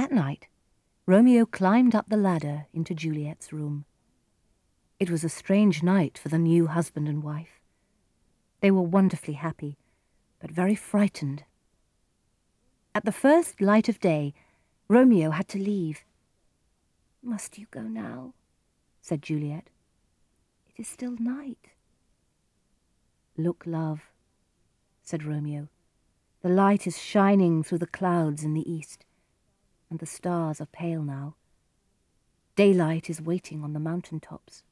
That night, Romeo climbed up the ladder into Juliet's room. It was a strange night for the new husband and wife. They were wonderfully happy, but very frightened. At the first light of day, Romeo had to leave. Must you go now? said Juliet. It is still night. Look, love, said Romeo. The light is shining through the clouds in the east, and the stars are pale now. Daylight is waiting on the mountain tops.